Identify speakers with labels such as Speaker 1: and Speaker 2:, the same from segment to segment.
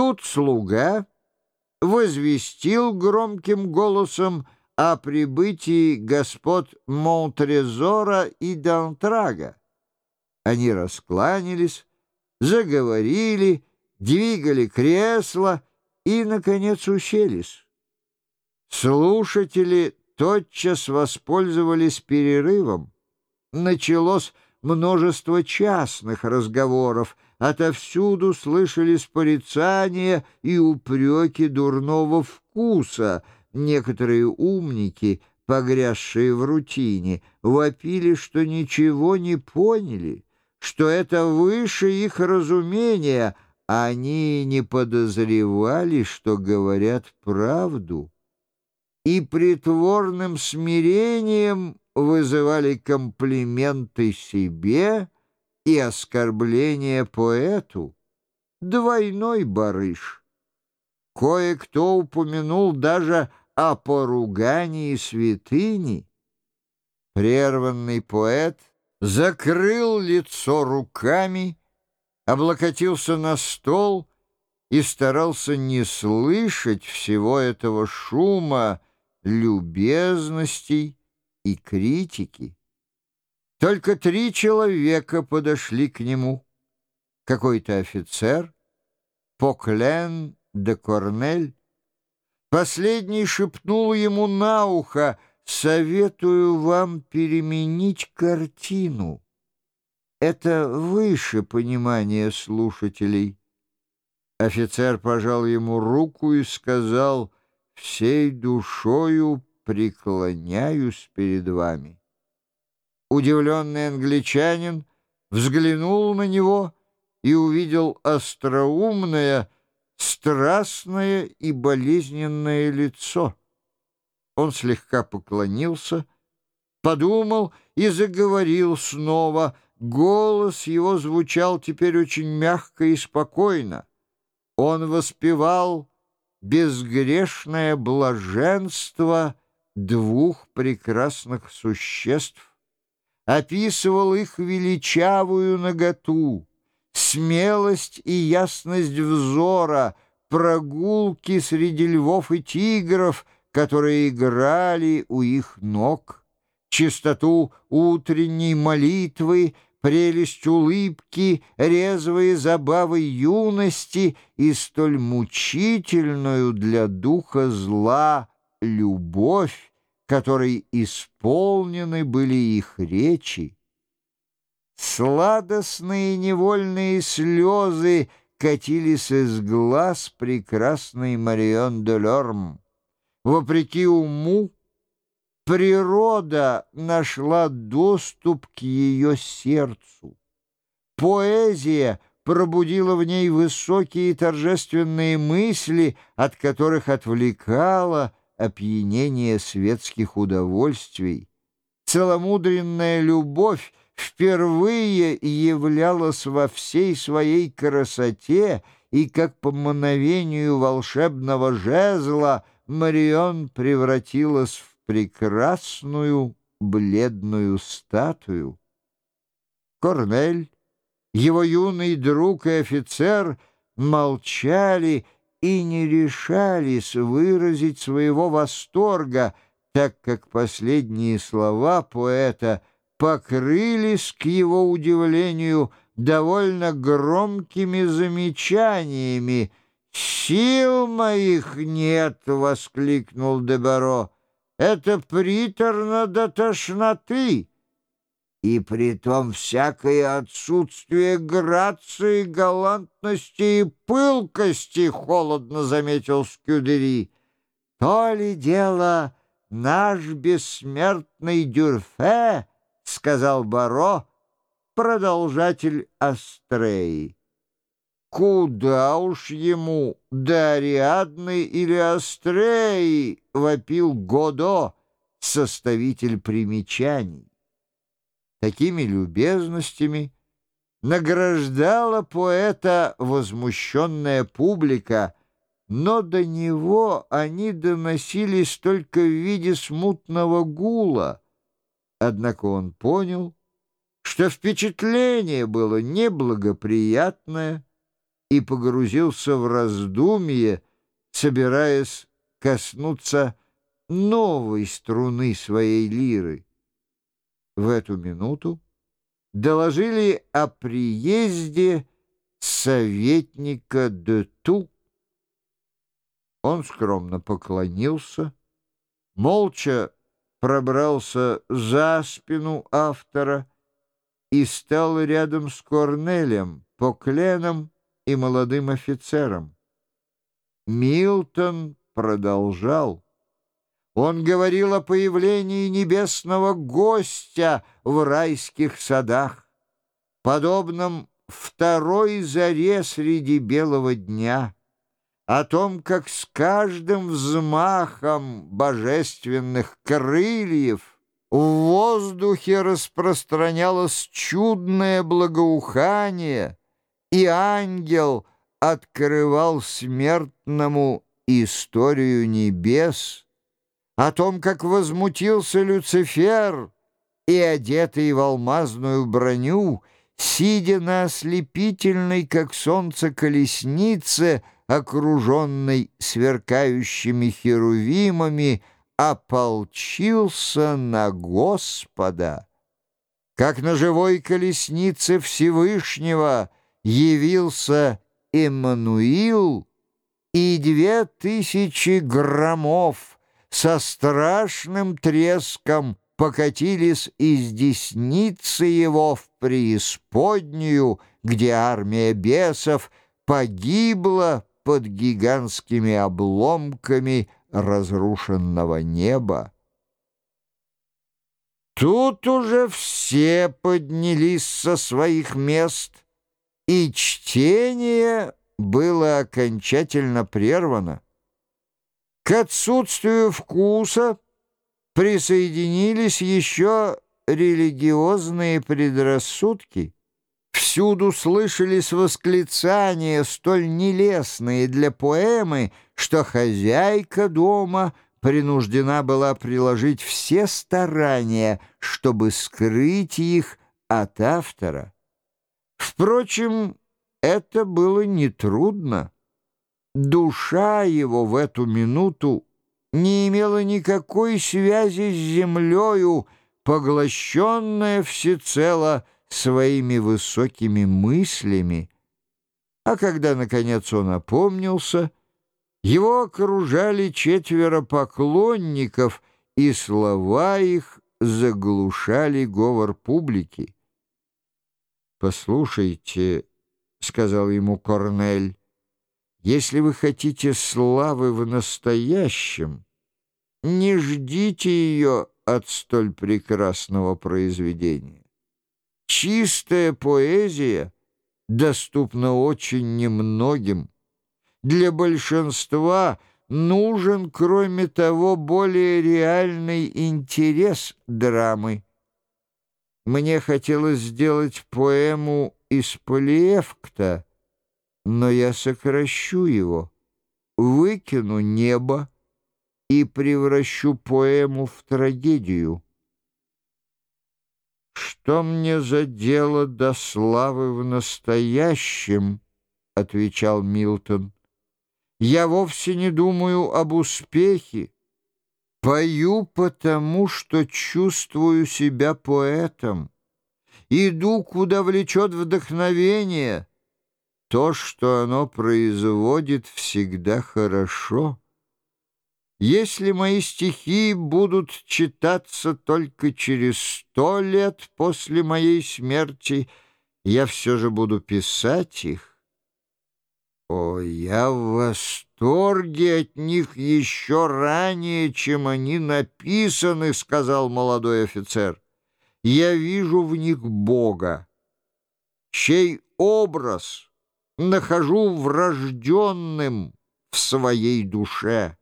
Speaker 1: Тут слуга возвестил громким голосом о прибытии господ Монтрезора и Дантрага. Они раскланялись, заговорили, двигали кресло и, наконец, уселись. Слушатели тотчас воспользовались перерывом. Началось множество частных разговоров, отовсюду слышались порицания и упреки дурного вкуса. Некоторые умники, погрязшие в рутине, вопили, что ничего не поняли, что это выше их разумения, они не подозревали, что говорят правду и притворным смирением вызывали комплименты себе и оскорбления поэту. Двойной барыш. Кое-кто упомянул даже о поругании святыни. Прерванный поэт закрыл лицо руками, облокотился на стол и старался не слышать всего этого шума, любезностей и критики. Только три человека подошли к нему. Какой-то офицер, Поклен де Корнель. Последний шепнул ему на ухо «Советую вам переменить картину». Это выше понимания слушателей. Офицер пожал ему руку и сказал «Всей душою преклоняюсь перед вами». Удивленный англичанин взглянул на него и увидел остроумное, страстное и болезненное лицо. Он слегка поклонился, подумал и заговорил снова. Голос его звучал теперь очень мягко и спокойно. Он воспевал безгрешное блаженство двух прекрасных существ, описывал их величавую наготу, смелость и ясность взора, прогулки среди львов и тигров, которые играли у их ног, чистоту утренней молитвы — прелесть улыбки, резвые забавы юности и столь мучительную для духа зла любовь, которой исполнены были их речи. Сладостные невольные слезы катились из глаз прекрасной Марион де Лорм. Вопреки уму, Природа нашла доступ к ее сердцу. Поэзия пробудила в ней высокие торжественные мысли, от которых отвлекала опьянение светских удовольствий. Целомудренная любовь впервые являлась во всей своей красоте, и как по мановению волшебного жезла Марион превратилась в прекрасную бледную статую. Корнель, его юный друг и офицер молчали и не решались выразить своего восторга, так как последние слова поэта покрылись, к его удивлению, довольно громкими замечаниями. «Сил моих нет!» — воскликнул Дебаро. Это приторно до тошноты, и притом всякое отсутствие грации, галантности и пылкости, — холодно заметил Скюдери. То ли дело наш бессмертный Дюрфе, — сказал Баро, продолжатель Астреи. Куда уж ему, до Ариадны или Астреи, вопил Годо, составитель примечаний. Такими любезностями награждала поэта возмущенная публика, но до него они доносились только в виде смутного гула. Однако он понял, что впечатление было неблагоприятное, и погрузился в раздумье, собираясь коснуться новой струны своей лиры. В эту минуту доложили о приезде советника де Ту. Он скромно поклонился, молча пробрался за спину автора и стал рядом с Корнелем, Покленом и молодым офицером. Милтон продолжал. Он говорил о появлении небесного гостя в райских садах, подобном второй заре среди белого дня, о том, как с каждым взмахом божественных крыльев в воздухе распространялось чудное благоухание, и ангел открывал смертному историю небес, о том, как возмутился Люцифер и, одетый в алмазную броню, сидя на ослепительной, как солнце, колеснице, окруженной сверкающими херувимами, ополчился на Господа. Как на живой колеснице Всевышнего явился Эммануил, и две тысячи громов со страшным треском покатились из десницы его в преисподнюю, где армия бесов погибла под гигантскими обломками разрушенного неба. Тут уже все поднялись со своих мест, и чтение было окончательно прервано. К отсутствию вкуса присоединились еще религиозные предрассудки. Всюду слышались восклицания, столь нелестные для поэмы, что хозяйка дома принуждена была приложить все старания, чтобы скрыть их от автора. Впрочем, это было нетрудно. Душа его в эту минуту не имела никакой связи с землею, поглощенная всецело своими высокими мыслями. А когда, наконец, он опомнился, его окружали четверо поклонников, и слова их заглушали говор публики. «Послушайте», — сказал ему Корнель, если вы хотите славы в настоящем, не ждите ее от столь прекрасного произведения. Чистая поэзия доступна очень немногим. Для большинства нужен, кроме того, более реальный интерес драмы. Мне хотелось сделать поэму из Полиевкта, но я сокращу его, выкину небо и превращу поэму в трагедию. «Что мне за дело до славы в настоящем?» — отвечал Милтон. «Я вовсе не думаю об успехе. Пою потому, что чувствую себя поэтом. Иду, куда влечет вдохновение» то, что оно производит, всегда хорошо. Если мои стихи будут читаться только через сто лет после моей смерти, я все же буду писать их. О, я в восторге от них еще ранее, чем они написаны, — сказал молодой офицер. Я вижу в них Бога, чей образ — нахожу врожденным в своей душе.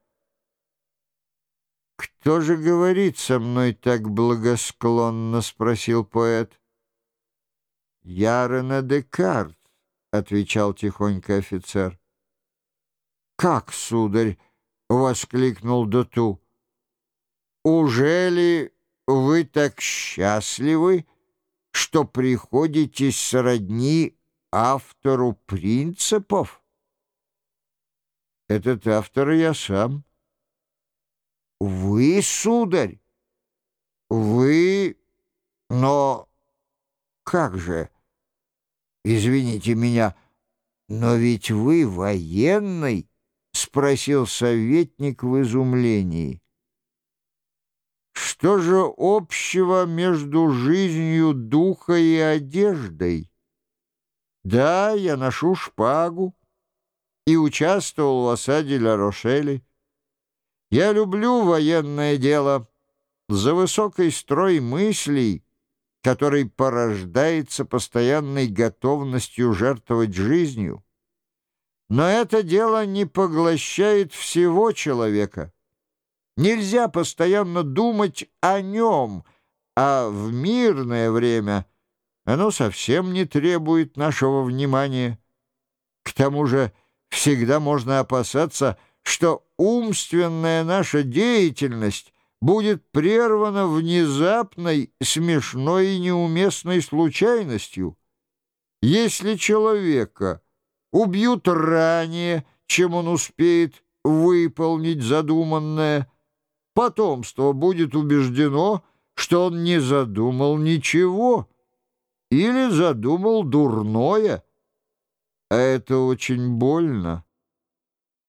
Speaker 1: «Кто же говорит со мной так благосклонно?» — спросил поэт. «Ярена Декарт», — отвечал тихонько офицер. «Как, сударь?» — воскликнул Доту. «Ужели вы так счастливы, что приходите сродни автору принципов? Этот автор я сам. Вы, сударь? Вы... Но как же? Извините меня, но ведь вы военный, спросил советник в изумлении. Что же общего между жизнью духа и одеждой? Да, я ношу шпагу и участвовал в осаде Ля-Рошели. Я люблю военное дело за высокий строй мыслей, который порождается постоянной готовностью жертвовать жизнью. Но это дело не поглощает всего человека. Нельзя постоянно думать о нем, а в мирное время оно совсем не требует нашего внимания. К тому же всегда можно опасаться, что умственная наша деятельность будет прервана внезапной, смешной и неуместной случайностью. Если человека убьют ранее, чем он успеет выполнить задуманное, потомство будет убеждено, что он не задумал ничего или задумал дурное, а это очень больно.